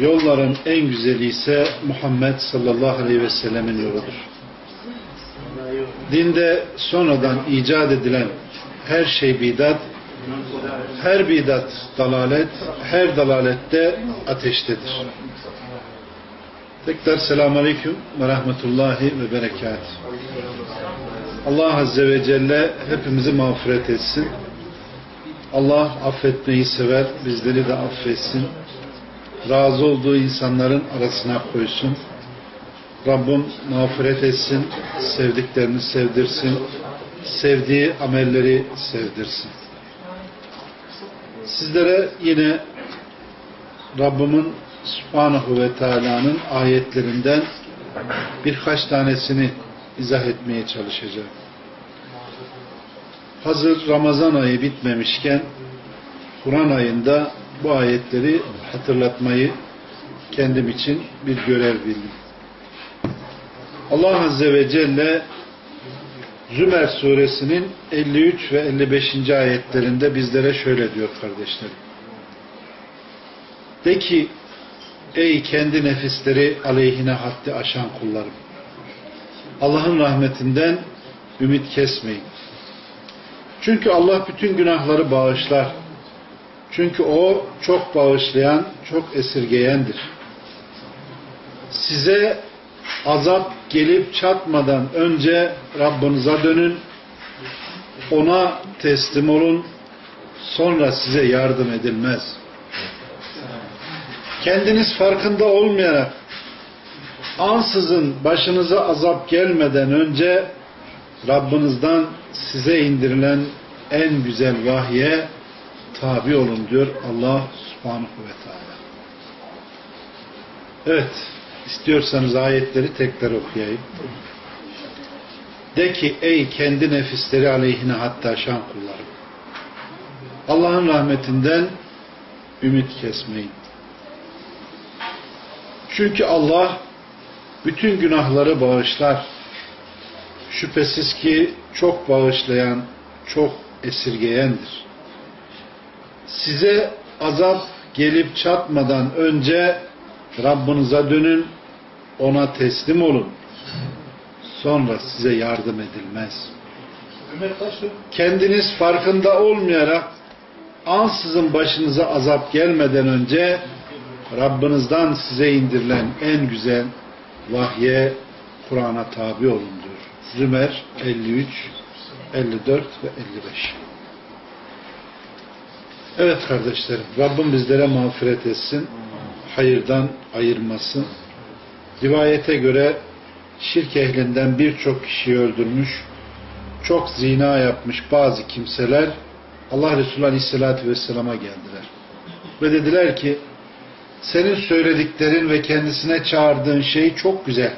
yolların en güzeli ise Muhammed sallallahu aleyhi ve sellemin yoludur. Dinde sonradan icat edilen her şey bidat, her bidat dalalet, her dalalette ateştedir. Tekrar selamun aleyküm ve rahmetullahi ve berekat. Allah Azze ve Celle hepimizi mağfiret etsin. Allah affetmeyi sever, bizleri de affetsin. Razı olduğu insanların arasına koysun. Rabbim mağfiret etsin, sevdiklerini sevdirsin, sevdiği amelleri sevdirsin. Sizlere yine Rabbimin Subhanahu ve Teala'nın ayetlerinden birkaç tanesini izah etmeye çalışacağım. Hazır Ramazan ayı bitmemişken Kur'an ayında bu ayetleri hatırlatmayı kendim için bir görev bildim. Allah Azze ve Celle Zümer suresinin 53 ve 55. ayetlerinde bizlere şöyle diyor kardeşlerim. De ki ey kendi nefisleri aleyhine haddi aşan kullarım. Allah'ın rahmetinden ümit kesmeyin. Çünkü Allah bütün günahları bağışlar. Çünkü O çok bağışlayan, çok esirgeyendir. Size azap gelip çatmadan önce Rabbinize dönün, ona teslim olun, sonra size yardım edilmez. Kendiniz farkında olmayarak ansızın başınıza azap gelmeden önce Rabbinizden size indirilen en güzel vahye tabi olun diyor Allah subhanahu ve teala. Evet, istiyorsanız ayetleri tekrar okuyayım. De ki ey kendi nefisleri aleyhine hatta şan kullarım. Allah'ın rahmetinden ümit kesmeyin. Çünkü Allah bütün günahları bağışlar. Şüphesiz ki çok bağışlayan, çok esirgeyendir. Size azap gelip çatmadan önce Rabbinize dönün, ona teslim olun. Sonra size yardım edilmez. Kendiniz farkında olmayarak ansızın başınıza azap gelmeden önce Rabbinizden size indirilen en güzel vahye Kur'an'a tabi olun diyor. Zümer 53, 54 ve 55. Evet kardeşlerim, Rabbim bizlere mağfiret etsin, hayırdan ayırmasın. Rivayete göre şirk ehlinden birçok kişiyi öldürmüş, çok zina yapmış bazı kimseler Allah Resulü Aleyhisselatü Vesselam'a geldiler. Ve dediler ki, senin söylediklerin ve kendisine çağırdığın şey çok güzel.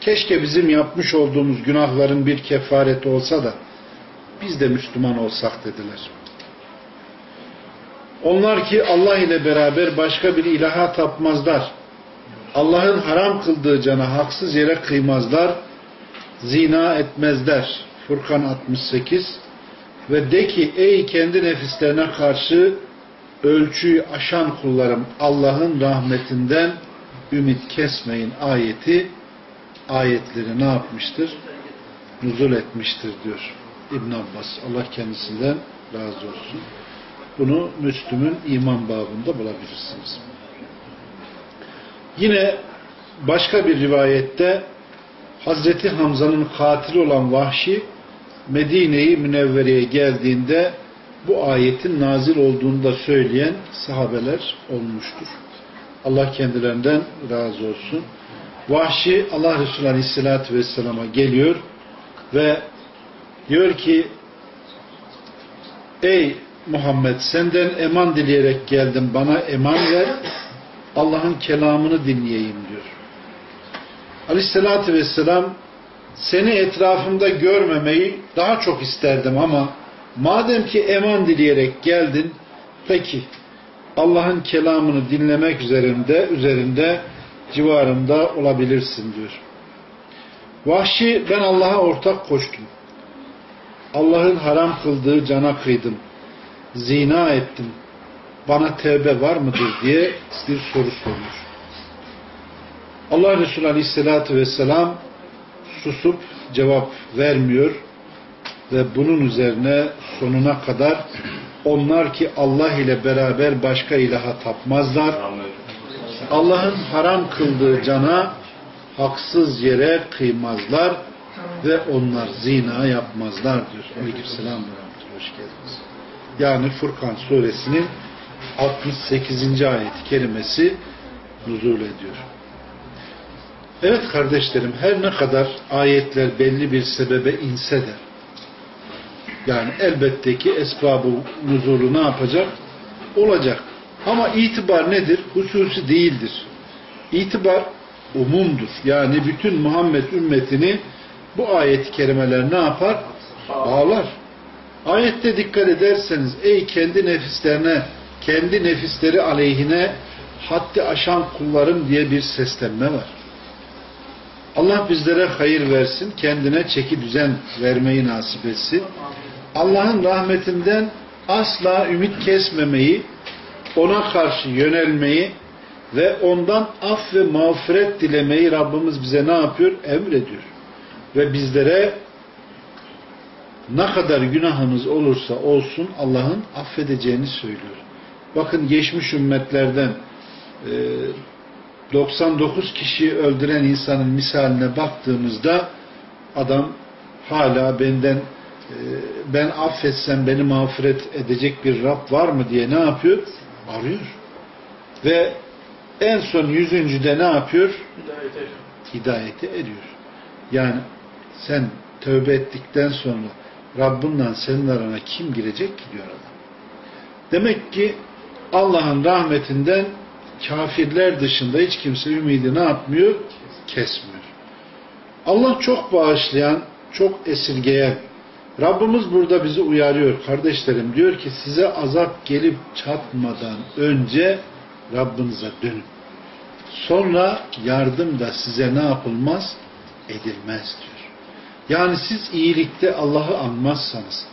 Keşke bizim yapmış olduğumuz günahların bir kefareti olsa da biz de Müslüman olsak dediler. Onlar ki Allah ile beraber başka bir ilaha tapmazlar. Allah'ın haram kıldığı cana haksız yere kıymazlar. Zina etmezler. Furkan 68 ve de ki ey kendi nefislerine karşı ölçüyü aşan kullarım Allah'ın rahmetinden ümit kesmeyin ayeti ayetleri ne yapmıştır? Nuzul etmiştir diyor İbn Abbas. Allah kendisinden razı olsun. Bunu Müslüm'ün iman babında bulabilirsiniz. Yine başka bir rivayette Hazreti Hamza'nın katili olan Vahşi Medine'yi Münevvere'ye geldiğinde bu ayetin nazil olduğunu da söyleyen sahabeler olmuştur. Allah kendilerinden razı olsun. Vahşi Allah Resulü Aleyhisselatü Vesselam'a geliyor ve diyor ki Ey Muhammed senden eman dileyerek geldim bana eman ver Allah'ın kelamını dinleyeyim diyor. Aleyhissalatü vesselam seni etrafımda görmemeyi daha çok isterdim ama madem ki eman dileyerek geldin peki Allah'ın kelamını dinlemek üzerinde üzerinde civarımda olabilirsin diyor. Vahşi ben Allah'a ortak koştum. Allah'ın haram kıldığı cana kıydım. Zina ettim. Bana tevbe var mıdır diye bir soru sormuş. Allah Resulü Aleyhisselatü Vesselam susup cevap vermiyor ve bunun üzerine sonuna kadar onlar ki Allah ile beraber başka ilaha tapmazlar. Allah'ın haram kıldığı cana haksız yere kıymazlar ve onlar zina yapmazlar diyor. Aleykümselam ve hoş geldiniz. Yani Furkan suresinin 68. ayet kelimesi nuzul ediyor. Evet kardeşlerim her ne kadar ayetler belli bir sebebe inse de yani elbette ki esbabı nuzulu ne yapacak? Olacak. Ama itibar nedir? Hususi değildir. İtibar umumdur. Yani bütün Muhammed ümmetini bu ayet-i kerimeler ne yapar? Bağlar. Ayette dikkat ederseniz ey kendi nefislerine, kendi nefisleri aleyhine haddi aşan kullarım diye bir seslenme var. Allah bizlere hayır versin, kendine çeki düzen vermeyi nasip etsin. Allah'ın rahmetinden asla ümit kesmemeyi, ona karşı yönelmeyi ve ondan af ve mağfiret dilemeyi Rabbimiz bize ne yapıyor? Emrediyor. Ve bizlere ne kadar günahınız olursa olsun Allah'ın affedeceğini söylüyor. Bakın geçmiş ümmetlerden 99 kişiyi öldüren insanın misaline baktığımızda adam hala benden ben affetsem beni mağfiret edecek bir Rab var mı diye ne yapıyor? Arıyor. Ve en son yüzüncüde ne yapıyor? Hidayete, Hidayete eriyor. Yani sen tövbe ettikten sonra Rabbinle senin arana kim girecek ki diyor adam. Demek ki Allah'ın rahmetinden kafirler dışında hiç kimse ümidi ne yapmıyor? Kesmiyor. Allah çok bağışlayan, çok esirgeyen. Rabbimiz burada bizi uyarıyor kardeşlerim. Diyor ki size azap gelip çatmadan önce Rabbinize dönün. Sonra yardım da size ne yapılmaz? Edilmez diyor. Yani siz iyilikte Allah'ı anmazsanız,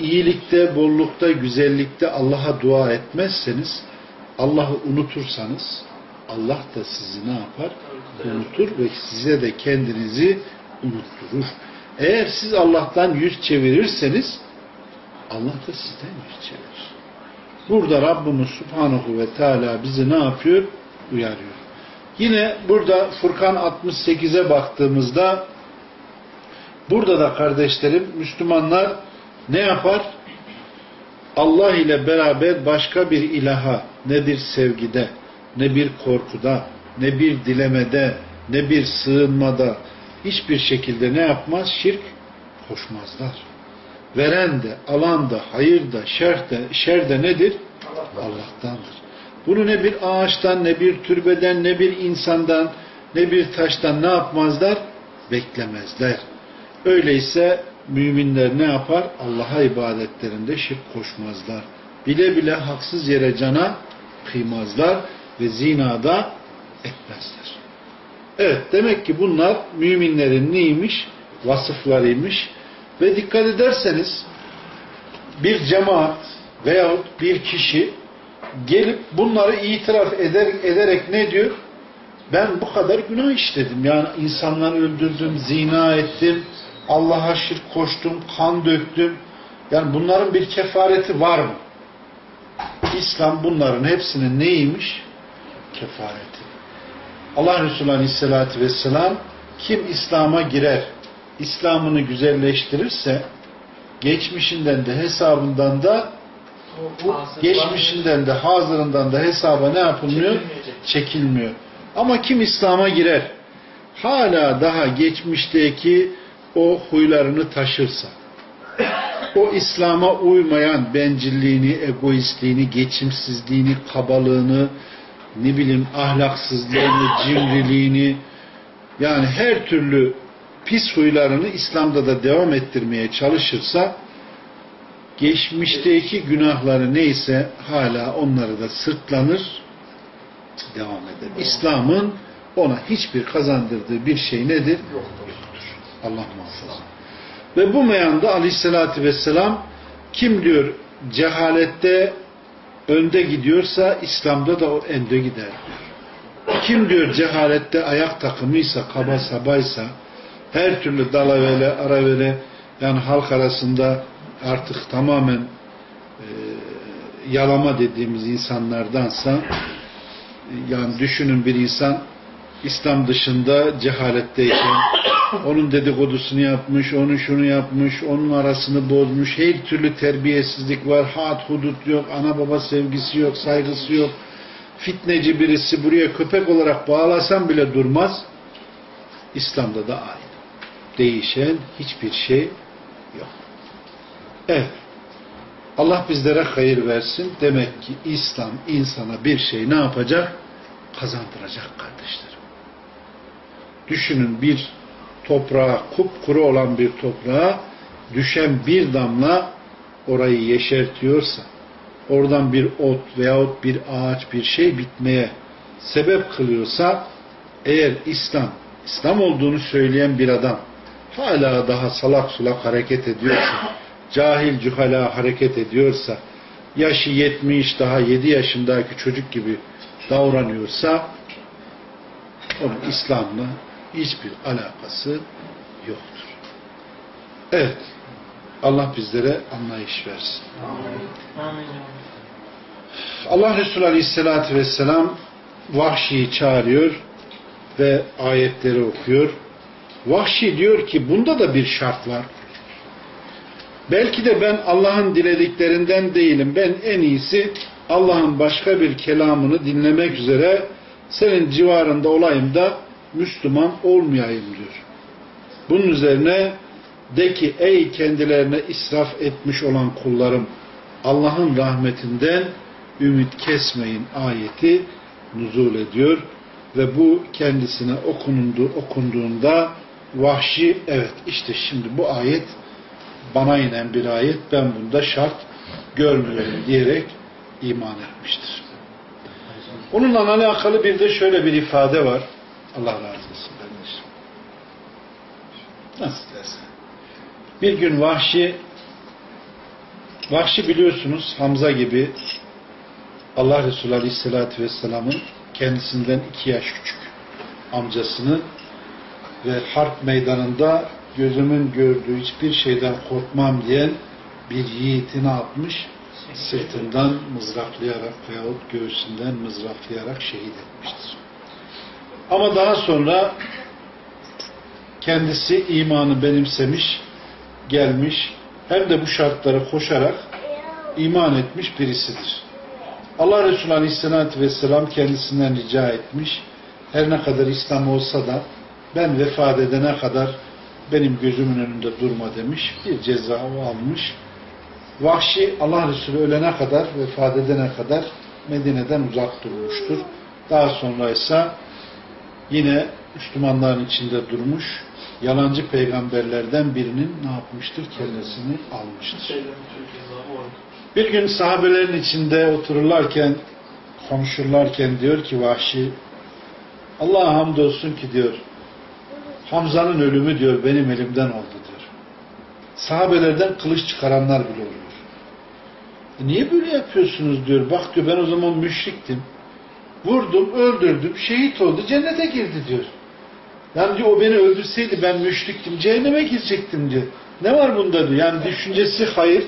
iyilikte, bollukta, güzellikte Allah'a dua etmezseniz, Allah'ı unutursanız, Allah da sizi ne yapar? Unutur ve size de kendinizi unutturur. Eğer siz Allah'tan yüz çevirirseniz, Allah da sizden yüz çevirir. Burada Rabbimiz Subhanahu ve Teala bizi ne yapıyor? Uyarıyor. Yine burada Furkan 68'e baktığımızda burada da kardeşlerim Müslümanlar ne yapar? Allah ile beraber başka bir ilaha ne bir sevgide, ne bir korkuda, ne bir dilemede, ne bir sığınmada hiçbir şekilde ne yapmaz? Şirk koşmazlar. Veren de, alan da, hayır da, şer de, şer de nedir? Allah'tandır. Bunu ne bir ağaçtan, ne bir türbeden, ne bir insandan, ne bir taştan ne yapmazlar? Beklemezler. Öyleyse müminler ne yapar? Allah'a ibadetlerinde şirk koşmazlar. Bile bile haksız yere cana kıymazlar ve zinada etmezler. Evet demek ki bunlar müminlerin neymiş? Vasıflarıymış. Ve dikkat ederseniz bir cemaat veyahut bir kişi gelip bunları itiraf eder, ederek ne diyor? Ben bu kadar günah işledim. Yani insanları öldürdüm, zina ettim, Allah'a şirk koştum, kan döktüm. Yani bunların bir kefareti var mı? İslam bunların hepsinin neymiş? Kefareti. Allah Resulü Aleyhisselatü Vesselam kim İslam'a girer, İslam'ını güzelleştirirse geçmişinden de hesabından da bu geçmişinden de hazırından da hesaba ne yapılmıyor? Çekilmiyor. Ama kim İslam'a girer hala daha geçmişteki o huylarını taşırsa o İslam'a uymayan bencilliğini, egoistliğini, geçimsizliğini, kabalığını ne bileyim ahlaksızlığını, cimriliğini yani her türlü pis huylarını İslam'da da devam ettirmeye çalışırsa geçmişteki günahları neyse hala onları da sırtlanır devam eder. İslam'ın ona hiçbir kazandırdığı bir şey nedir? Yoktur. Allah muhafaza. Ve bu meyanda aleyhissalatü vesselam kim diyor cehalette önde gidiyorsa İslam'da da o önde gider diyor. Kim diyor cehalette ayak takımıysa, kaba sabaysa, her türlü dalavele, aravele yani halk arasında artık tamamen e, yalama dediğimiz insanlardansa yani düşünün bir insan İslam dışında cehaletteyken onun dedikodusunu yapmış, onun şunu yapmış, onun arasını bozmuş, her türlü terbiyesizlik var, hat hudut yok, ana baba sevgisi yok, saygısı yok, fitneci birisi buraya köpek olarak bağlasam bile durmaz. İslam'da da aynı. Değişen hiçbir şey yok. Evet. Allah bizlere hayır versin. Demek ki İslam insana bir şey ne yapacak? Kazandıracak kardeşlerim. Düşünün bir toprağa, kupkuru olan bir toprağa düşen bir damla orayı yeşertiyorsa, oradan bir ot veyahut bir ağaç bir şey bitmeye sebep kılıyorsa, eğer İslam, İslam olduğunu söyleyen bir adam hala daha salak sulak hareket ediyorsa, cahil cühala hareket ediyorsa, yaşı 70 daha 7 yaşındaki çocuk gibi davranıyorsa, onun İslam'la hiçbir alakası yoktur. Evet. Allah bizlere anlayış versin. Amin. Allah Resulü Aleyhisselatü Vesselam Vahşi'yi çağırıyor ve ayetleri okuyor. Vahşi diyor ki bunda da bir şart var. Belki de ben Allah'ın dilediklerinden değilim. Ben en iyisi Allah'ın başka bir kelamını dinlemek üzere senin civarında olayım da Müslüman olmayayım diyor. Bunun üzerine de ki ey kendilerine israf etmiş olan kullarım Allah'ın rahmetinden ümit kesmeyin ayeti nuzul ediyor ve bu kendisine okundu, okunduğunda vahşi evet işte şimdi bu ayet bana inen bir ayet ben bunda şart görmüyorum diyerek iman etmiştir. Onunla alakalı bir de şöyle bir ifade var. Allah razı olsun kardeşim. Nasıl dersin? Bir gün Vahşi Vahşi biliyorsunuz Hamza gibi Allah Resulü Aleyhisselatü Vesselam'ın kendisinden iki yaş küçük amcasını ve harp meydanında gözümün gördüğü hiçbir şeyden korkmam diyen bir yiğitini atmış sırtından mızraklayarak veyahut göğsünden mızraklayarak şehit etmiştir. Ama daha sonra kendisi imanı benimsemiş, gelmiş, hem de bu şartlara koşarak iman etmiş birisidir. Allah Resulü Aleyhisselatü Vesselam kendisinden rica etmiş, her ne kadar İslam olsa da ben vefat edene kadar benim gözümün önünde durma demiş, bir ceza almış. Vahşi Allah Resulü ölene kadar, vefat edene kadar Medine'den uzak durmuştur. Daha sonra ise yine Müslümanların içinde durmuş, yalancı peygamberlerden birinin ne yapmıştır? Kellesini almıştır. Bir gün sahabelerin içinde otururlarken, konuşurlarken diyor ki vahşi, Allah'a hamdolsun ki diyor, Hamza'nın ölümü diyor benim elimden oldu diyor. Sahabelerden kılıç çıkaranlar bile oluyor. E niye böyle yapıyorsunuz diyor. Bak diyor ben o zaman müşriktim. Vurdum, öldürdüm, şehit oldu, cennete girdi diyor. Yani diyor o beni öldürseydi ben müşriktim, cehenneme girecektim diyor. Ne var bunda diyor. Yani düşüncesi hayır.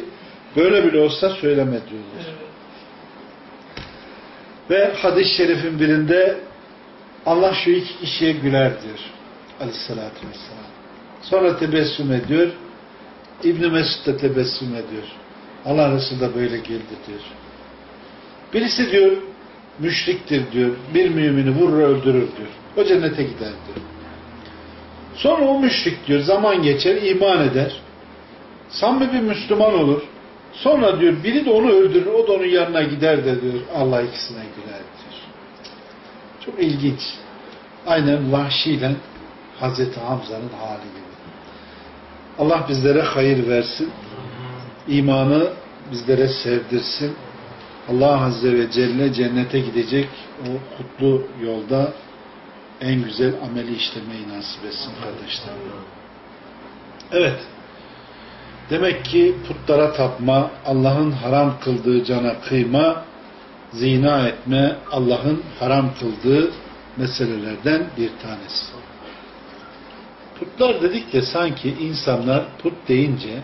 Böyle bile olsa söyleme diyorlar. Evet. Ve hadis-i şerifin birinde Allah şu iki kişiye güler diyor. Aleyhissalatü vesselam. Sonra tebessüm ediyor. İbn Mesud da tebessüm ediyor. Allah Resulü da böyle geldi diyor. Birisi diyor müşriktir diyor. Bir mümini vurur öldürür diyor. O cennete gider diyor. Sonra o müşrik diyor zaman geçer iman eder. Samimi bir Müslüman olur. Sonra diyor biri de onu öldürür o da onun yanına gider de diyor Allah ikisine gider diyor. Çok ilginç. Aynen vahşiyle Hazreti Hamza'nın hali gibi. Allah bizlere hayır versin. İmanı bizlere sevdirsin. Allah Azze ve Celle cennete gidecek o kutlu yolda en güzel ameli işlemeyi nasip etsin kardeşlerim. Evet. Demek ki putlara tapma, Allah'ın haram kıldığı cana kıyma, zina etme, Allah'ın haram kıldığı meselelerden bir tanesi. Putlar dedik de sanki insanlar put deyince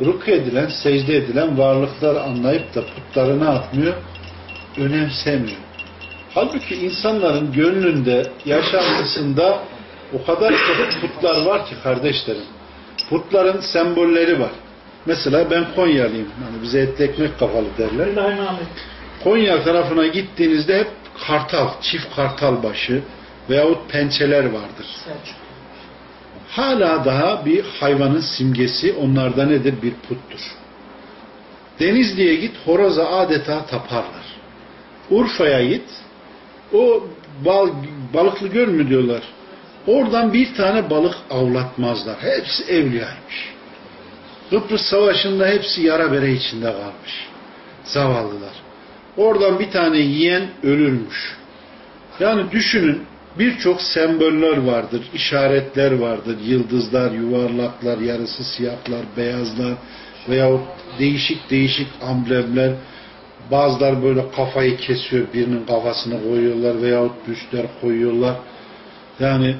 ruku edilen, secde edilen varlıklar anlayıp da putları ne yapmıyor? Önemsemiyor. Halbuki insanların gönlünde, yaşantısında o kadar çok putlar var ki kardeşlerim. Putların sembolleri var. Mesela ben Konyalıyım. Yani bize etli ekmek kafalı derler. Konya tarafına gittiğinizde hep kartal, çift kartal başı veyahut pençeler vardır. Hala daha bir hayvanın simgesi onlarda nedir? Bir puttur. Denizli'ye git horoza adeta taparlar. Urfa'ya git o bal, balıklı göl mü diyorlar. Oradan bir tane balık avlatmazlar. Hepsi evliyaymış. Kıbrıs Savaşı'nda hepsi yara bere içinde kalmış. Zavallılar. Oradan bir tane yiyen ölürmüş. Yani düşünün birçok semboller vardır, işaretler vardır. Yıldızlar, yuvarlaklar, yarısı siyahlar, beyazlar veyahut değişik değişik amblemler. Bazılar böyle kafayı kesiyor, birinin kafasını koyuyorlar veyahut büstler koyuyorlar. Yani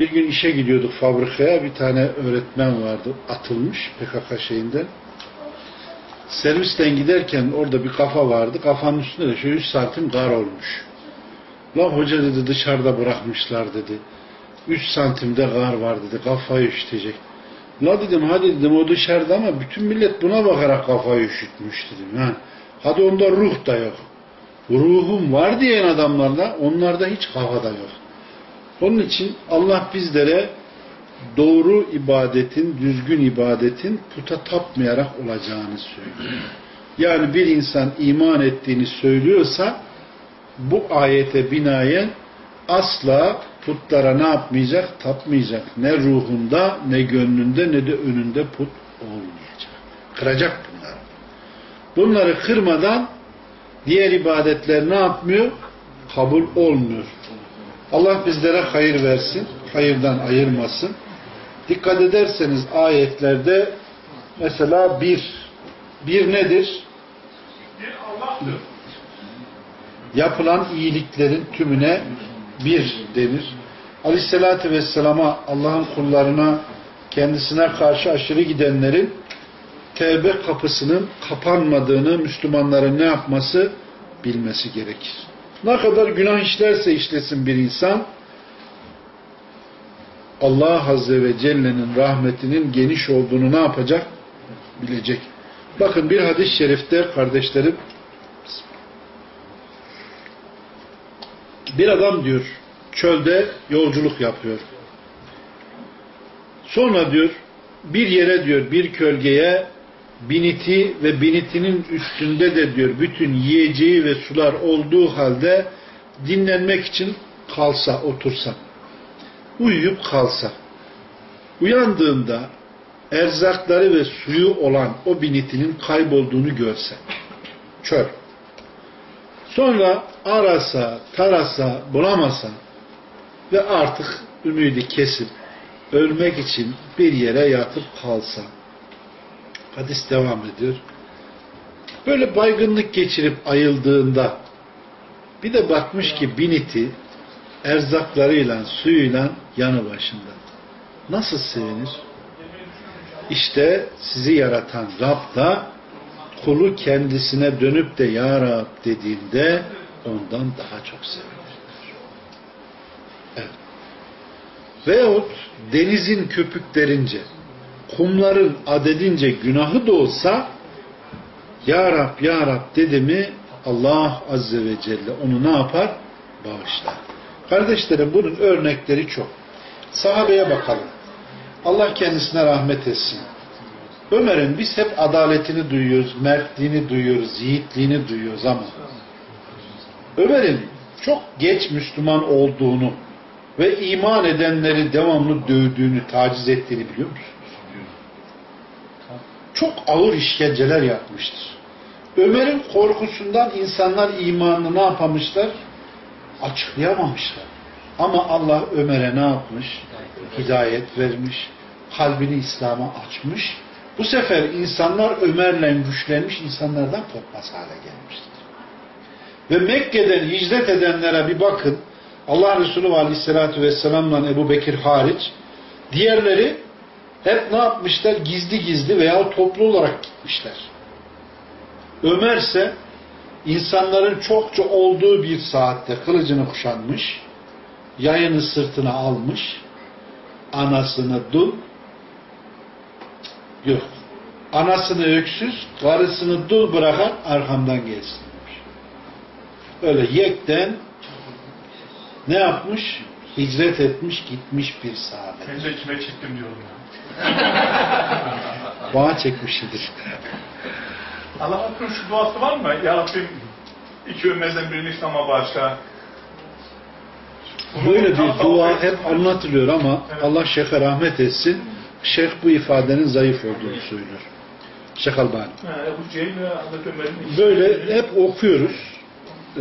bir gün işe gidiyorduk fabrikaya, bir tane öğretmen vardı, atılmış PKK şeyinden. Servisten giderken orada bir kafa vardı, kafanın üstünde de şöyle 3 santim kar olmuş. La hoca dedi dışarıda bırakmışlar dedi. 3 santimde kar var dedi, kafayı üşütecek. La dedim hadi dedim o dışarıda ama bütün millet buna bakarak kafayı üşütmüş dedim. Ha. Hadi onda ruh da yok. Ruhum var diyen adamlarda onlarda hiç kafa da yok. Onun için Allah bizlere doğru ibadetin, düzgün ibadetin puta tapmayarak olacağını söylüyor. Yani bir insan iman ettiğini söylüyorsa bu ayete binaen asla putlara ne yapmayacak? Tapmayacak. Ne ruhunda, ne gönlünde, ne de önünde put olmayacak. Kıracak bunları. Bunları kırmadan diğer ibadetler ne yapmıyor? Kabul olmuyor. Allah bizlere hayır versin, hayırdan ayırmasın. Dikkat ederseniz ayetlerde mesela bir, bir nedir? Bir Allah'tır. Yapılan iyiliklerin tümüne bir denir. Aleyhissalatü Vesselam'a Allah'ın kullarına kendisine karşı aşırı gidenlerin tevbe kapısının kapanmadığını Müslümanların ne yapması bilmesi gerekir. Ne kadar günah işlerse işlesin bir insan Allah Azze ve Celle'nin rahmetinin geniş olduğunu ne yapacak? Bilecek. Bakın bir hadis-i şerifte kardeşlerim bir adam diyor çölde yolculuk yapıyor. Sonra diyor bir yere diyor bir kölgeye biniti ve binitinin üstünde de diyor bütün yiyeceği ve sular olduğu halde dinlenmek için kalsa, otursa, uyuyup kalsa, uyandığında erzakları ve suyu olan o binitinin kaybolduğunu görse, çöl. Sonra arasa, tarasa, bulamasa ve artık ümidi kesip ölmek için bir yere yatıp kalsa, Hadis devam ediyor. Böyle baygınlık geçirip ayıldığında bir de bakmış ki biniti erzaklarıyla, suyuyla yanı başında. Nasıl sevinir? İşte sizi yaratan Rab da kulu kendisine dönüp de Ya Rab dediğinde ondan daha çok sevinir. Evet. Veyahut denizin köpüklerince kumların adedince günahı da olsa Ya Rab Ya Rab dedi mi Allah Azze ve Celle onu ne yapar? Bağışlar. Kardeşlerim bunun örnekleri çok. Sahabeye bakalım. Allah kendisine rahmet etsin. Ömer'in biz hep adaletini duyuyoruz, mertliğini duyuyoruz, yiğitliğini duyuyoruz ama Ömer'in çok geç Müslüman olduğunu ve iman edenleri devamlı dövdüğünü, taciz ettiğini biliyor musunuz? Çok ağır işkenceler yapmıştır. Ömer'in korkusundan insanlar imanını ne yapamışlar? Açıklayamamışlar. Ama Allah Ömer'e ne yapmış? Hidayet vermiş. Kalbini İslam'a açmış. Bu sefer insanlar Ömer'le güçlenmiş insanlardan korkmaz hale gelmiştir. Ve Mekke'den hicret edenlere bir bakın. Allah Resulü Aleyhisselatü Vesselam'la Ebu Bekir hariç diğerleri hep ne yapmışlar? Gizli gizli veya toplu olarak gitmişler. Ömer ise insanların çokça olduğu bir saatte kılıcını kuşanmış, yayını sırtına almış, anasını dul, yok, anasını öksüz, karısını dul bırakan arkamdan gelsin demiş. Öyle yekten ne yapmış? Hicret etmiş, gitmiş bir sahabe. Ben de kime çektim diyorum ya. Bana çekmişidir. Allah hakkın şu duası var mı? Ya Rabbim iki ümmezden birini İslam'a bağışla. Böyle bir dua hep anlatılıyor ama Allah Şeyh'e rahmet etsin. Şeyh bu ifadenin zayıf olduğunu söylüyor. Şeyh Albani. Böyle hep okuyoruz. Ee,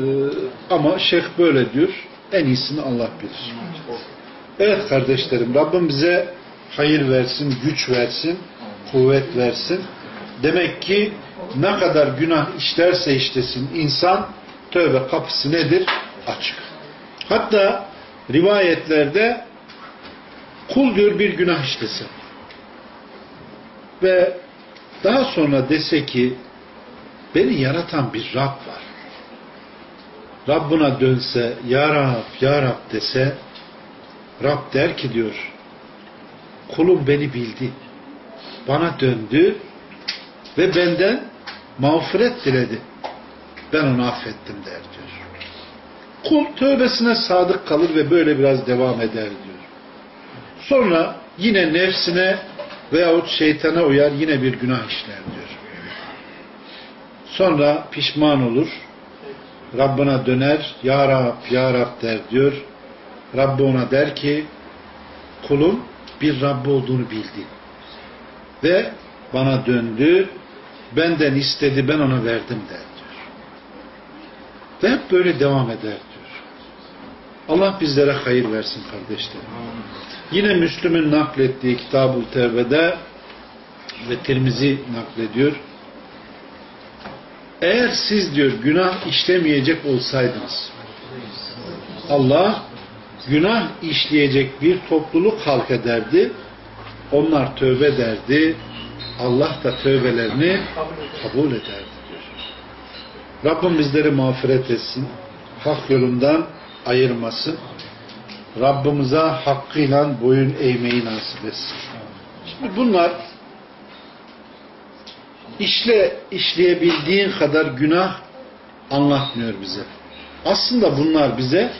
ama şeyh böyle diyor. En iyisini Allah bilir. Evet kardeşlerim Rabbim bize hayır versin, güç versin, kuvvet versin. Demek ki ne kadar günah işlerse işlesin insan tövbe kapısı nedir? Açık. Hatta rivayetlerde kul diyor bir günah işlesin. Ve daha sonra dese ki beni yaratan bir Rab var. Rabbına dönse Ya Rab, Ya Rab dese Rab der ki diyor kulum beni bildi. Bana döndü ve benden mağfiret diledi. Ben onu affettim der diyor. Kul tövbesine sadık kalır ve böyle biraz devam eder diyor. Sonra yine nefsine veyahut şeytana uyar yine bir günah işler diyor. Sonra pişman olur. Rabbına döner. Ya Rab, Ya Rab der diyor. Rabbi ona der ki kulum bir Rabbi olduğunu bildi. Ve bana döndü. Benden istedi ben ona verdim der diyor. Ve hep böyle devam eder diyor. Allah bizlere hayır versin kardeşlerim. Yine Müslüm'ün naklettiği Kitab-ı Tevbe'de ve Tirmizi naklediyor. Eğer siz diyor günah işlemeyecek olsaydınız Allah günah işleyecek bir topluluk halk ederdi. Onlar tövbe derdi. Allah da tövbelerini kabul ederdi diyor. Rabbim bizleri mağfiret etsin. Hak yolundan ayırmasın. Rabbimize hakkıyla boyun eğmeyi nasip etsin. Şimdi bunlar işle işleyebildiğin kadar günah anlatmıyor bize. Aslında bunlar bize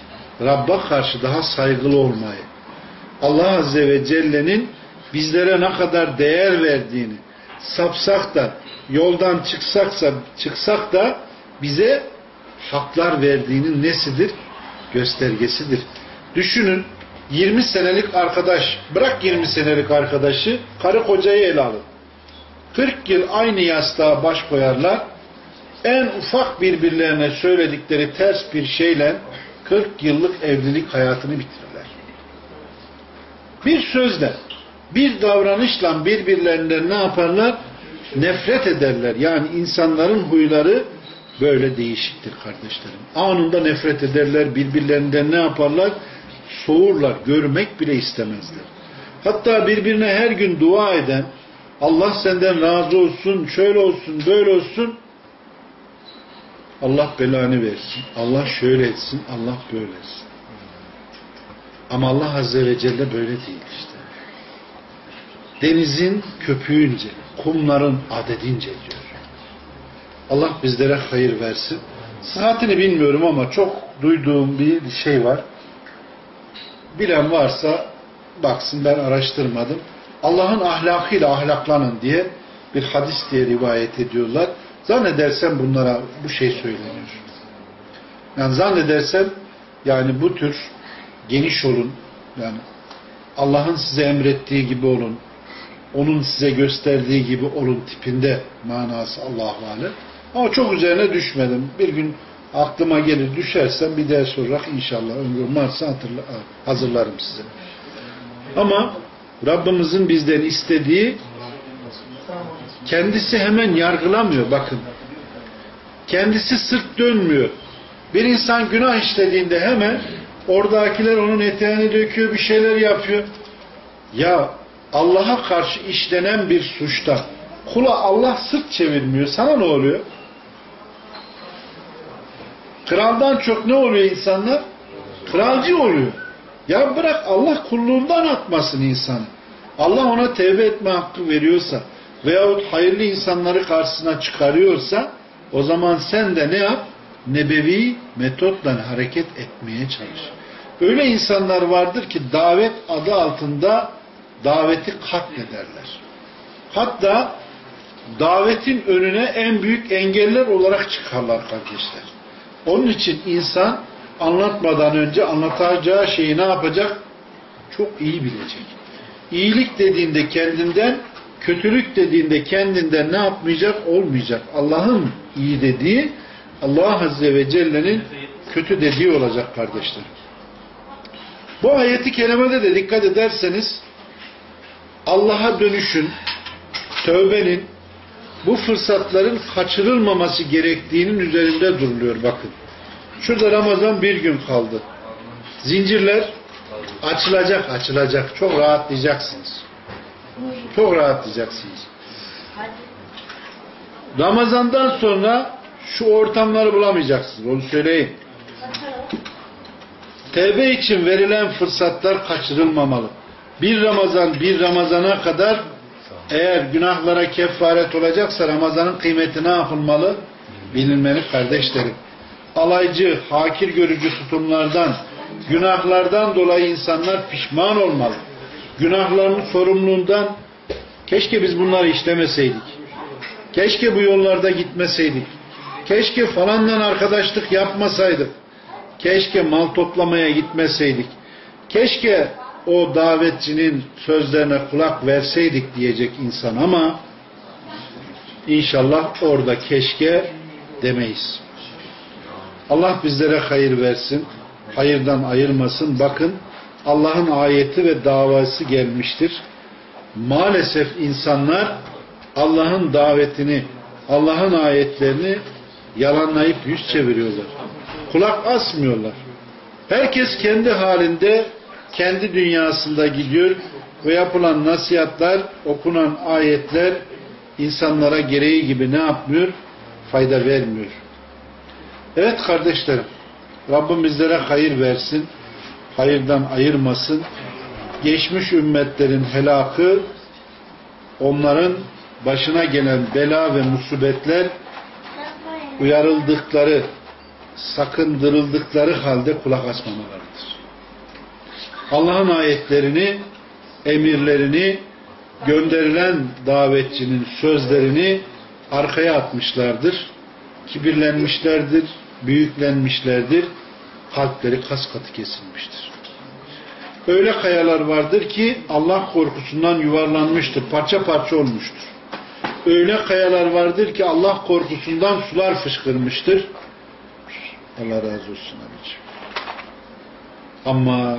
Rabb'a karşı daha saygılı olmayı, Allah Azze ve Celle'nin bizlere ne kadar değer verdiğini, sapsak da, yoldan çıksaksa, çıksak da bize haklar verdiğinin nesidir? Göstergesidir. Düşünün 20 senelik arkadaş, bırak 20 senelik arkadaşı, karı kocayı ele alın. 40 yıl aynı yastığa baş koyarlar. En ufak birbirlerine söyledikleri ters bir şeyle 40 yıllık evlilik hayatını bitirirler. Bir sözle, bir davranışla birbirlerinden ne yaparlar? Nefret ederler. Yani insanların huyları böyle değişiktir kardeşlerim. Anında nefret ederler, birbirlerinden ne yaparlar? Soğurlar, görmek bile istemezler. Hatta birbirine her gün dua eden, Allah senden razı olsun, şöyle olsun, böyle olsun. Allah belanı versin. Allah şöyle etsin, Allah böyle etsin. Ama Allah Azze ve Celle böyle değil işte. Denizin köpüğünce, kumların adedince diyor. Allah bizlere hayır versin. Saatini bilmiyorum ama çok duyduğum bir şey var. Bilen varsa baksın ben araştırmadım. Allah'ın ahlakıyla ahlaklanın diye bir hadis diye rivayet ediyorlar. Zannedersem bunlara bu şey söyleniyor. Yani zannedersem Yani bu tür geniş olun. Yani Allah'ın size emrettiği gibi olun. Onun size gösterdiği gibi olun tipinde manası Allah'u alem. Ama çok üzerine düşmedim. Bir gün aklıma gelir düşersem bir ders olarak inşallah ömrüm varsa hazırlarım size. Ama Rabbimizin bizden istediği kendisi hemen yargılamıyor bakın. Kendisi sırt dönmüyor. Bir insan günah işlediğinde hemen oradakiler onun eteğini döküyor, bir şeyler yapıyor. Ya Allah'a karşı işlenen bir suçta kula Allah sırt çevirmiyor. Sana ne oluyor? Kraldan çok ne oluyor insanlar? Kralcı oluyor. Ya bırak Allah kulluğundan atmasın insanı. Allah ona tevbe etme hakkı veriyorsa veyahut hayırlı insanları karşısına çıkarıyorsa o zaman sen de ne yap? Nebevi metotla hareket etmeye çalış. Öyle insanlar vardır ki davet adı altında daveti katlederler. Hatta davetin önüne en büyük engeller olarak çıkarlar kardeşler. Onun için insan anlatmadan önce anlatacağı şeyi ne yapacak? Çok iyi bilecek. İyilik dediğinde kendinden, kötülük dediğinde kendinden ne yapmayacak? Olmayacak. Allah'ın iyi dediği, Allah Azze ve Celle'nin kötü dediği olacak kardeşler. Bu ayeti kerimede de dikkat ederseniz Allah'a dönüşün, tövbenin, bu fırsatların kaçırılmaması gerektiğinin üzerinde duruluyor bakın. Şurada Ramazan bir gün kaldı. Zincirler açılacak, açılacak. Çok rahatlayacaksınız. Çok rahatlayacaksınız. Ramazandan sonra şu ortamları bulamayacaksınız. Onu söyleyeyim. Tevbe için verilen fırsatlar kaçırılmamalı. Bir Ramazan, bir Ramazana kadar eğer günahlara kefaret olacaksa Ramazan'ın kıymeti ne yapılmalı? Bilinmeli kardeşlerim. Alaycı, hakir görücü tutumlardan, günahlardan dolayı insanlar pişman olmalı. Günahların sorumluluğundan keşke biz bunları işlemeseydik. Keşke bu yollarda gitmeseydik. Keşke falanla arkadaşlık yapmasaydık. Keşke mal toplamaya gitmeseydik. Keşke o davetçinin sözlerine kulak verseydik diyecek insan ama inşallah orada keşke demeyiz. Allah bizlere hayır versin. Hayırdan ayırmasın. Bakın Allah'ın ayeti ve davası gelmiştir. Maalesef insanlar Allah'ın davetini, Allah'ın ayetlerini yalanlayıp yüz çeviriyorlar. Kulak asmıyorlar. Herkes kendi halinde, kendi dünyasında gidiyor ve yapılan nasihatler, okunan ayetler insanlara gereği gibi ne yapmıyor? Fayda vermiyor. Evet kardeşlerim, Rabbim bizlere hayır versin, hayırdan ayırmasın. Geçmiş ümmetlerin helakı, onların başına gelen bela ve musibetler uyarıldıkları, sakındırıldıkları halde kulak asmamalarıdır. Allah'ın ayetlerini, emirlerini, gönderilen davetçinin sözlerini arkaya atmışlardır. Kibirlenmişlerdir, büyüklenmişlerdir. Kalpleri kas katı kesilmiştir. Öyle kayalar vardır ki Allah korkusundan yuvarlanmıştır, parça parça olmuştur. Öyle kayalar vardır ki Allah korkusundan sular fışkırmıştır. Allah razı olsun abiciğim. Ama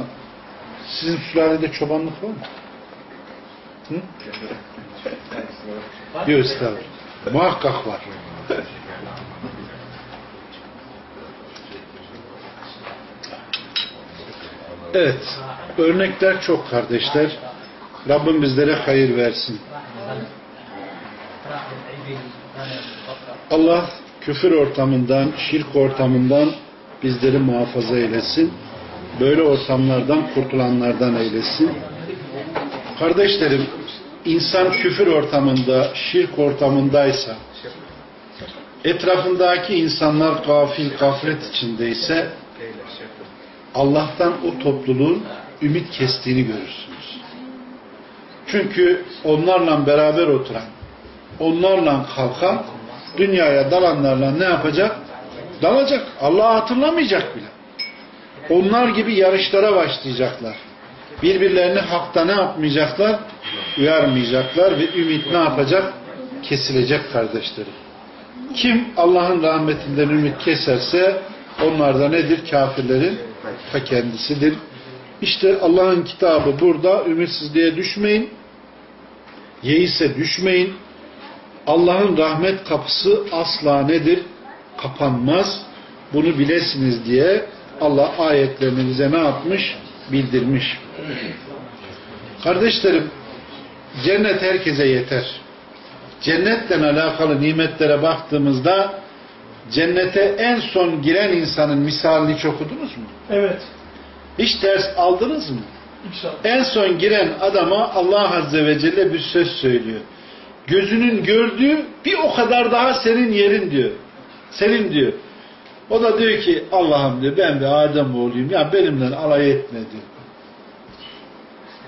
sizin sülalede çobanlık var mı? Hı? Yok estağfurullah. Muhakkak var. Evet. Örnekler çok kardeşler. Rabbim bizlere hayır versin. Allah küfür ortamından, şirk ortamından bizleri muhafaza eylesin. Böyle ortamlardan kurtulanlardan eylesin. Kardeşlerim, insan küfür ortamında, şirk ortamındaysa, etrafındaki insanlar gafil, gaflet içindeyse, Allah'tan o topluluğun ümit kestiğini görürsünüz. Çünkü onlarla beraber oturan, onlarla kalkan, dünyaya dalanlarla ne yapacak? Dalacak. Allah'ı hatırlamayacak bile. Onlar gibi yarışlara başlayacaklar. Birbirlerini hakta ne yapmayacaklar? Uyarmayacaklar ve ümit ne yapacak? Kesilecek kardeşlerim. Kim Allah'ın rahmetinden ümit keserse onlar da nedir? Kafirlerin ta kendisidir. İşte Allah'ın kitabı burada ümitsizliğe düşmeyin. Yeise düşmeyin. Allah'ın rahmet kapısı asla nedir? Kapanmaz. Bunu bilesiniz diye Allah ayetlerini bize ne yapmış? Bildirmiş. Kardeşlerim, cennet herkese yeter. Cennetle alakalı nimetlere baktığımızda cennete en son giren insanın misalini hiç okudunuz mu? Evet. Hiç ders aldınız mı? İnşallah. En son giren adama Allah Azze ve Celle bir söz söylüyor. Gözünün gördüğü bir o kadar daha senin yerin diyor. Senin diyor. O da diyor ki Allah'ım diyor ben bir Adem oğluyum ya benimle alay etme diyor.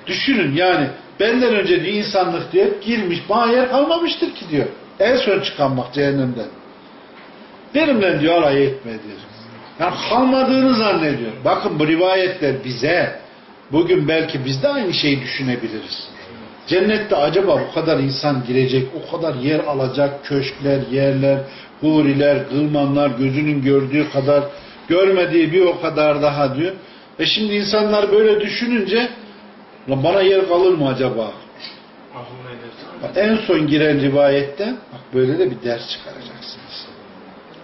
Düşünün yani benden önce diyor insanlık diyor hep girmiş bana yer kalmamıştır ki diyor. En son çıkan bak cehennemden. Benimle diyor alay etme diyor. Yani kalmadığını zannediyor. Bakın bu rivayetler bize bugün belki biz de aynı şeyi düşünebiliriz. Cennette acaba bu kadar insan girecek, o kadar yer alacak köşkler, yerler, huriler, kılmanlar, gözünün gördüğü kadar, görmediği bir o kadar daha diyor. E şimdi insanlar böyle düşününce "Lan bana yer kalır mı acaba? Bak en son giren rivayette bak böyle de bir ders çıkaracaksınız.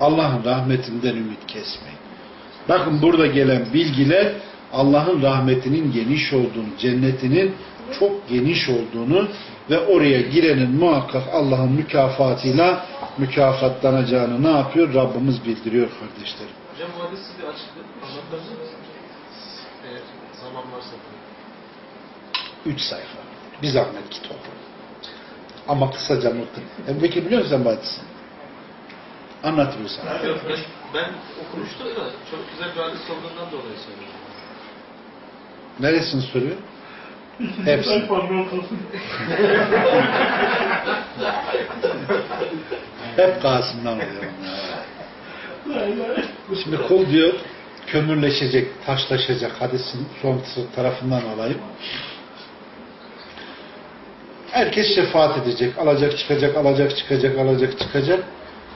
Allah'ın rahmetinden ümit kesmeyin. Bakın burada gelen bilgiler Allah'ın rahmetinin geniş olduğunu, cennetinin çok geniş olduğunu ve oraya girenin muhakkak Allah'ın mükafatıyla mükafatlanacağını ne yapıyor? Rabbimiz bildiriyor kardeşlerim. Hocam bu hadisi bir açıklayıp anlatabilir misiniz? Eğer zaman varsa. Üç sayfa. Bir zahmet oku. Ama kısaca anlatın. Ebu Bekir biliyor musun sen bu hadisi? Anlatmıyor sana. Yok, ben, ben okumuştum da çok güzel bir hadis olduğundan dolayı söylüyorum. Neresini soruyor? Hepsi. Hep Kasım'dan oluyor. Şimdi kul diyor kömürleşecek, taşlaşacak hadisin son tarafından alayım. Herkes şefaat edecek. Alacak çıkacak, alacak çıkacak, alacak çıkacak.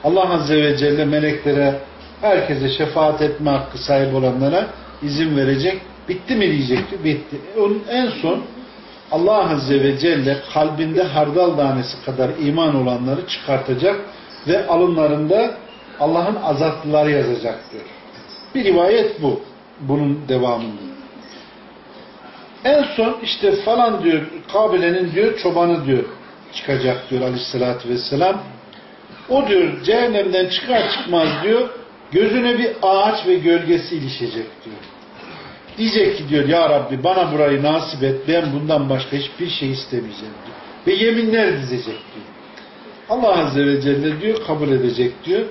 Allah Azze ve Celle meleklere herkese şefaat etme hakkı sahip olanlara izin verecek. Bitti mi diyecekti? Bitti. Onun en son Allah Azze ve Celle kalbinde hardal tanesi kadar iman olanları çıkartacak ve alınlarında Allah'ın azaplıları yazacak diyor. Bir rivayet bu. Bunun devamında. En son işte falan diyor Kabile'nin diyor çobanı diyor çıkacak diyor aleyhissalatü vesselam. O diyor cehennemden çıkar çıkmaz diyor gözüne bir ağaç ve gölgesi ilişecek diyor. Diyecek ki diyor ya Rabbi bana burayı nasip et ben bundan başka hiçbir şey istemeyeceğim diyor. Ve yeminler dizecek diyor. Allah Azze ve Celle diyor kabul edecek diyor.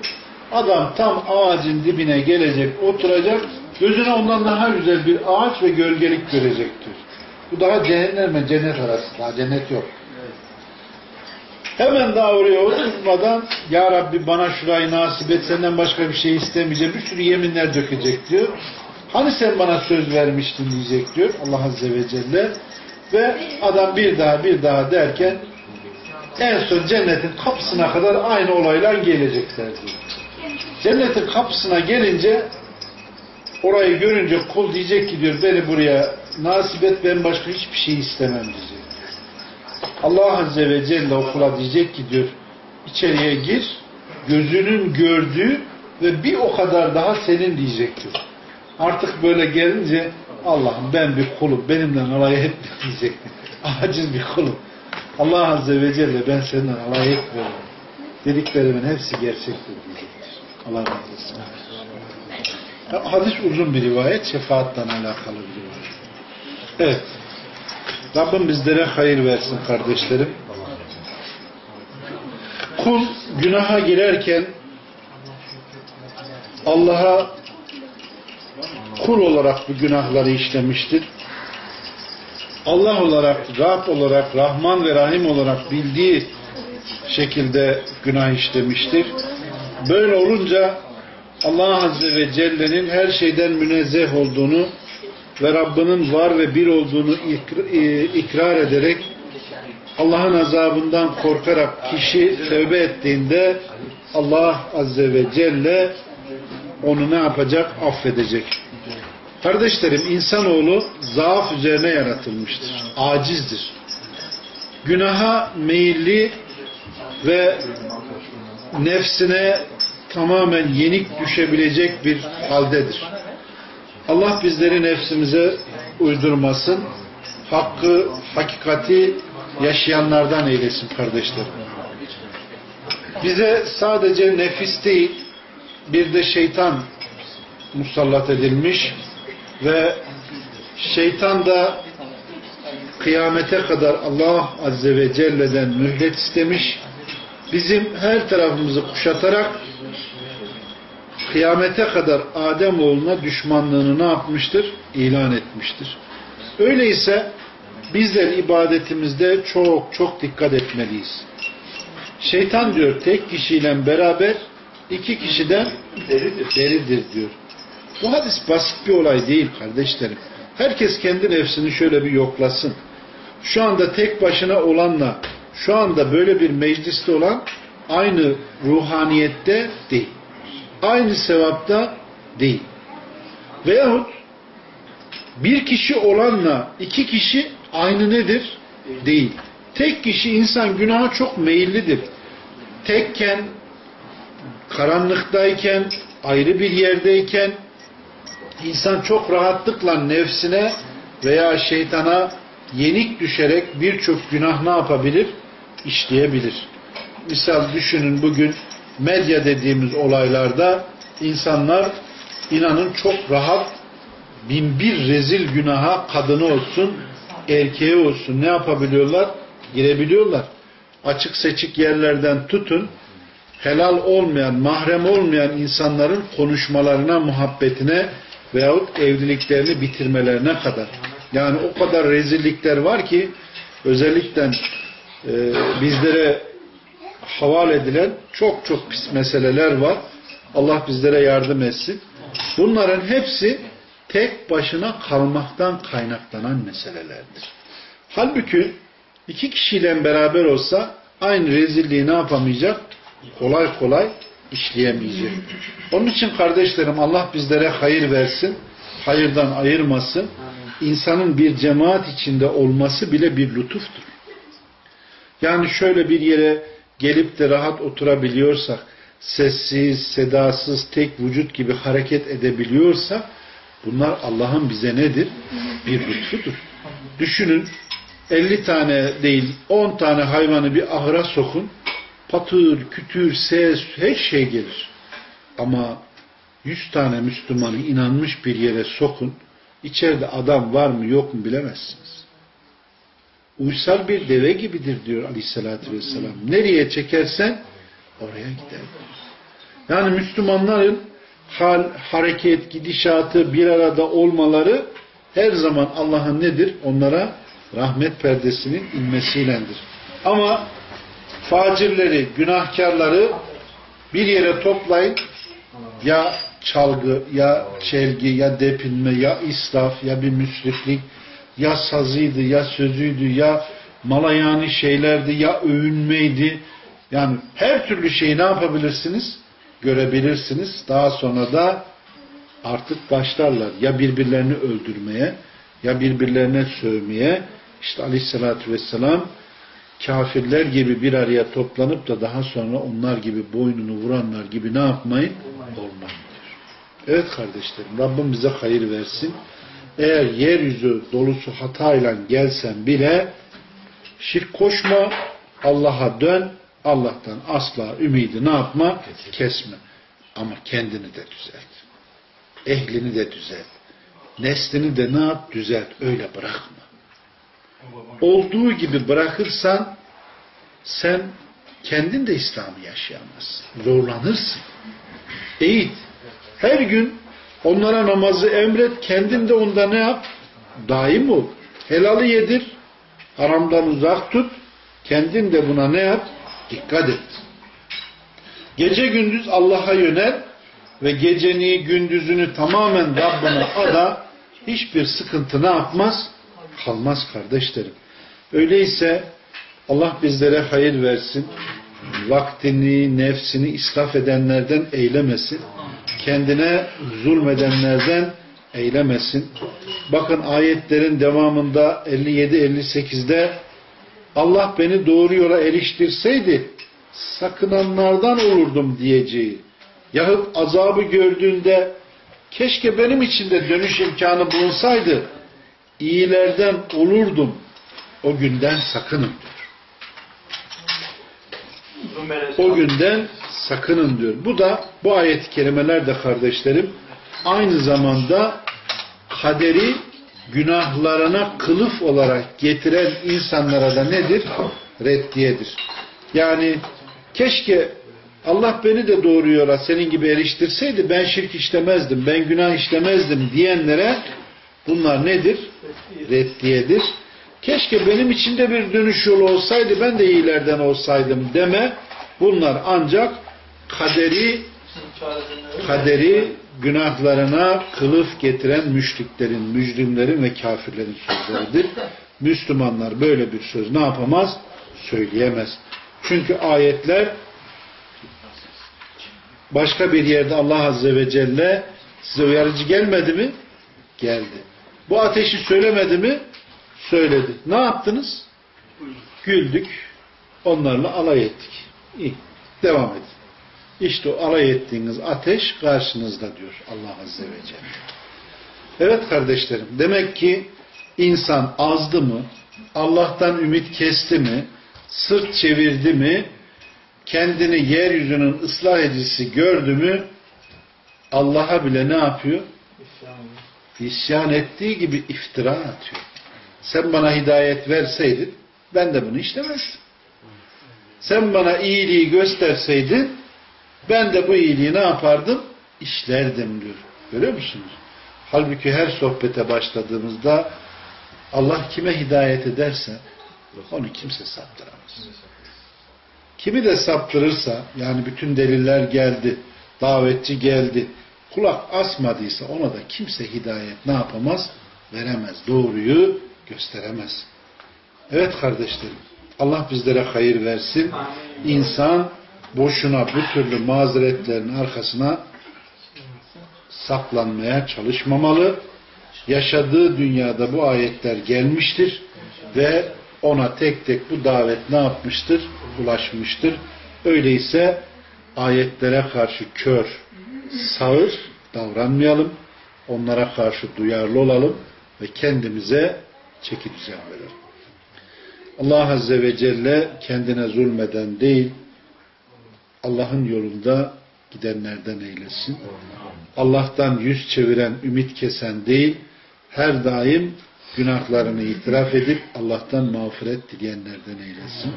Adam tam ağacın dibine gelecek oturacak gözüne ondan daha güzel bir ağaç ve gölgelik görecek diyor. Bu daha cehennem ve cennet arası. Daha cennet yok. Hemen daha oraya oturmadan Ya Rabbi bana şurayı nasip et senden başka bir şey istemeyeceğim. Bir sürü yeminler dökecek diyor. Hani sen bana söz vermiştin diyecek diyor Allah Azze ve Celle. Ve adam bir daha bir daha derken en son cennetin kapısına kadar aynı olaylar gelecekler diyor. Cennetin kapısına gelince orayı görünce kul diyecek ki diyor beni buraya nasip et ben başka hiçbir şey istemem diyecek. Allah Azze ve Celle okula diyecek ki diyor içeriye gir gözünün gördüğü ve bir o kadar daha senin diyecektir. Artık böyle gelince Allah'ım ben bir kulum benimle alay etme diyecek. Aciz bir kulum. Allah Azze ve Celle ben senden alay etmiyorum. Dediklerimin hepsi gerçektir diyecektir. Allah razı olsun. Hadis uzun bir rivayet, şefaatla alakalı bir rivayet. Evet. Rabbim bizlere hayır versin kardeşlerim. Kul günaha girerken Allah'a kul olarak bu günahları işlemiştir. Allah olarak, Rab olarak, Rahman ve Rahim olarak bildiği şekilde günah işlemiştir. Böyle olunca Allah Azze ve Celle'nin her şeyden münezzeh olduğunu ve Rabbinin var ve bir olduğunu e, ikrar ederek Allah'ın azabından korkarak kişi tövbe ettiğinde Allah Azze ve Celle onu ne yapacak? Affedecek. Kardeşlerim insanoğlu zaaf üzerine yaratılmıştır. Acizdir. Günaha meyilli ve nefsine tamamen yenik düşebilecek bir haldedir. Allah bizleri nefsimize uydurmasın. Hakkı, hakikati yaşayanlardan eylesin kardeşlerim. Bize sadece nefis değil, bir de şeytan musallat edilmiş ve şeytan da kıyamete kadar Allah Azze ve Celle'den mühlet istemiş. Bizim her tarafımızı kuşatarak kıyamete kadar Adem oğluna düşmanlığını ne yapmıştır? İlan etmiştir. Öyleyse bizler ibadetimizde çok çok dikkat etmeliyiz. Şeytan diyor tek kişiyle beraber iki kişiden deridir, deridir diyor. Bu hadis basit bir olay değil kardeşlerim. Herkes kendi nefsini şöyle bir yoklasın. Şu anda tek başına olanla şu anda böyle bir mecliste olan aynı ruhaniyette değil. Aynı sevapta değil. Veyahut bir kişi olanla iki kişi aynı nedir? Değil. Tek kişi insan günaha çok meyillidir. Tekken, karanlıktayken, ayrı bir yerdeyken insan çok rahatlıkla nefsine veya şeytana yenik düşerek birçok günah ne yapabilir? İşleyebilir. Misal düşünün bugün medya dediğimiz olaylarda insanlar inanın çok rahat bin bir rezil günaha kadını olsun, erkeği olsun ne yapabiliyorlar? Girebiliyorlar. Açık seçik yerlerden tutun, helal olmayan, mahrem olmayan insanların konuşmalarına, muhabbetine veyahut evliliklerini bitirmelerine kadar. Yani o kadar rezillikler var ki özellikle e, bizlere havale edilen çok çok pis meseleler var. Allah bizlere yardım etsin. Bunların hepsi tek başına kalmaktan kaynaklanan meselelerdir. Halbuki iki kişiyle beraber olsa aynı rezilliği ne yapamayacak? Kolay kolay işleyemeyecek. Onun için kardeşlerim Allah bizlere hayır versin, hayırdan ayırmasın. İnsanın bir cemaat içinde olması bile bir lütuftur. Yani şöyle bir yere gelip de rahat oturabiliyorsak, sessiz, sedasız, tek vücut gibi hareket edebiliyorsak, bunlar Allah'ın bize nedir? Bir lütfudur. Düşünün, 50 tane değil, 10 tane hayvanı bir ahıra sokun, patır, kütür, ses, her şey gelir. Ama 100 tane Müslümanı inanmış bir yere sokun, içeride adam var mı yok mu bilemezsiniz. Uysal bir deve gibidir diyor aleyhissalatü vesselam. Nereye çekersen oraya gider. Yani Müslümanların hal, hareket, gidişatı bir arada olmaları her zaman Allah'ın nedir? Onlara rahmet perdesinin inmesiylendir. Ama facirleri, günahkarları bir yere toplayın ya çalgı, ya çelgi, ya depinme, ya israf, ya bir müsriflik, ya sazıydı, ya sözüydü, ya malayani şeylerdi, ya övünmeydi. Yani her türlü şeyi ne yapabilirsiniz? Görebilirsiniz. Daha sonra da artık başlarlar ya birbirlerini öldürmeye, ya birbirlerine sövmeye. İşte aleyhissalatü vesselam kafirler gibi bir araya toplanıp da daha sonra onlar gibi boynunu vuranlar gibi ne yapmayın? Olmayın. Evet kardeşlerim Rabbim bize hayır versin. Eğer yeryüzü dolusu hatayla gelsen bile şirk koşma, Allah'a dön, Allah'tan asla ümidi ne yapma? Kesme. Ama kendini de düzelt. Ehlini de düzelt. Neslini de ne yap? Düzelt. Öyle bırakma. Olduğu gibi bırakırsan sen kendin de İslam'ı yaşayamazsın. Zorlanırsın. Eğit. Her gün onlara namazı emret. Kendin de onda ne yap? Daim ol. Helalı yedir. Haramdan uzak tut. Kendin de buna ne yap? Dikkat et. Gece gündüz Allah'a yönel. ve geceni gündüzünü tamamen Rabbine ada hiçbir sıkıntı ne yapmaz? Kalmaz kardeşlerim. Öyleyse Allah bizlere hayır versin. Vaktini, nefsini israf edenlerden eylemesin. Kendine zulmedenlerden eylemesin. Bakın ayetlerin devamında 57-58'de Allah beni doğru yola eriştirseydi sakınanlardan olurdum diyeceği yahut azabı gördüğünde keşke benim için de dönüş imkanı bulunsaydı iyilerden olurdum o günden sakının diyor. O günden sakının diyor. Bu da bu ayet-i kerimeler de kardeşlerim aynı zamanda kaderi günahlarına kılıf olarak getiren insanlara da nedir? Reddiyedir. Yani keşke Allah beni de doğru yola senin gibi eriştirseydi ben şirk işlemezdim, ben günah işlemezdim diyenlere bunlar nedir? Reddiyedir. Keşke benim için de bir dönüş yolu olsaydı ben de iyilerden olsaydım deme. Bunlar ancak kaderi kaderi günahlarına kılıf getiren müşriklerin, mücrimlerin ve kafirlerin sözleridir. Müslümanlar böyle bir söz ne yapamaz? Söyleyemez. Çünkü ayetler başka bir yerde Allah Azze ve Celle size uyarıcı gelmedi mi? Geldi. Bu ateşi söylemedi mi? Söyledi. Ne yaptınız? Güldük. Onlarla alay ettik. İyi. Devam edin. İşte o alay ettiğiniz ateş karşınızda diyor Allah Azze ve Celle. Evet kardeşlerim. Demek ki insan azdı mı? Allah'tan ümit kesti mi? Sırt çevirdi mi? Kendini yeryüzünün ıslah edicisi gördü mü? Allah'a bile ne yapıyor? İsyan ettiği gibi iftira atıyor. Sen bana hidayet verseydin ben de bunu işlemezdim. Sen bana iyiliği gösterseydin ben de bu iyiliği ne yapardım? İşlerdim diyor. Görüyor musunuz? Halbuki her sohbete başladığımızda Allah kime hidayet ederse onu kimse saptıramaz. Kimi de saptırırsa yani bütün deliller geldi, davetçi geldi, kulak asmadıysa ona da kimse hidayet ne yapamaz? Veremez. Doğruyu gösteremez. Evet kardeşlerim. Allah bizlere hayır versin. İnsan boşuna bu türlü mazeretlerin arkasına saklanmaya çalışmamalı. Yaşadığı dünyada bu ayetler gelmiştir ve ona tek tek bu davet ne yapmıştır? Ulaşmıştır. Öyleyse ayetlere karşı kör, sağır davranmayalım. Onlara karşı duyarlı olalım ve kendimize çeki düzen verelim. Allah Azze ve Celle kendine zulmeden değil, Allah'ın yolunda gidenlerden eylesin. Allah'tan yüz çeviren, ümit kesen değil, her daim günahlarını itiraf edip Allah'tan mağfiret dileyenlerden eylesin.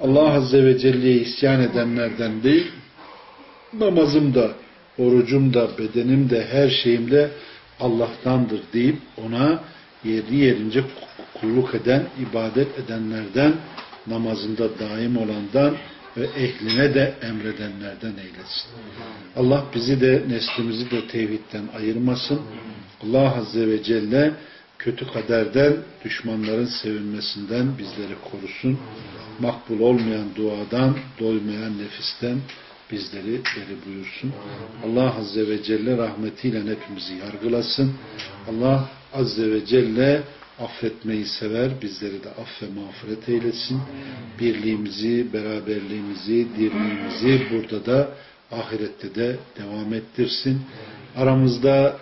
Allah Azze ve Celle'ye isyan edenlerden değil, namazım da, orucum da, bedenim de, her şeyim de Allah'tandır deyip ona yeri yerince kulluk eden, ibadet edenlerden, namazında daim olandan ve ehline de emredenlerden eylesin. Allah bizi de neslimizi de tevhidden ayırmasın. Allah Azze ve Celle kötü kaderden, düşmanların sevinmesinden bizleri korusun. Makbul olmayan duadan, doymayan nefisten bizleri beri buyursun. Allah Azze ve Celle rahmetiyle hepimizi yargılasın. Allah Azze ve Celle affetmeyi sever, bizleri de affe mağfiret eylesin. Birliğimizi, beraberliğimizi, dirliğimizi burada da ahirette de devam ettirsin. Aramızda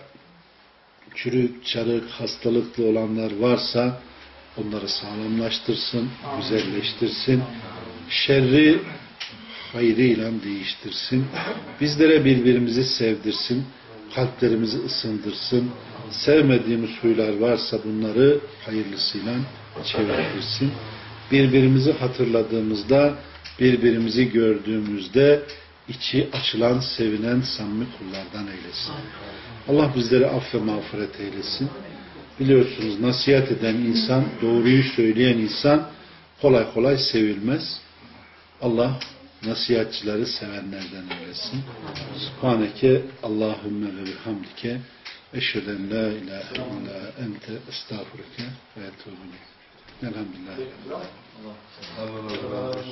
çürük, çarık, hastalıklı olanlar varsa onları sağlamlaştırsın, güzelleştirsin. Şerri hayrıyla değiştirsin. Bizlere birbirimizi sevdirsin. Kalplerimizi ısındırsın. Sevmediğimiz huylar varsa bunları hayırlısıyla çevirtirsin. Birbirimizi hatırladığımızda, birbirimizi gördüğümüzde içi açılan, sevinen, samimi kullardan eylesin. Allah bizleri affe mağfiret eylesin. Biliyorsunuz nasihat eden insan, doğruyu söyleyen insan kolay kolay sevilmez. Allah nasihatçıları sevenlerden eylesin. Subhaneke Allahümme ve bihamdike eşheden la ilahe illa ente estağfurike ve etubine. Elhamdülillah. Allah. Allah.